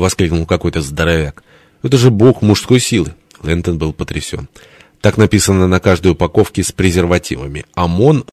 воскликнул какой-то здоровяк. «Это же бог мужской силы!» Лэнтон был потрясен. Так написано на каждой упаковке с презервативами. ОМОН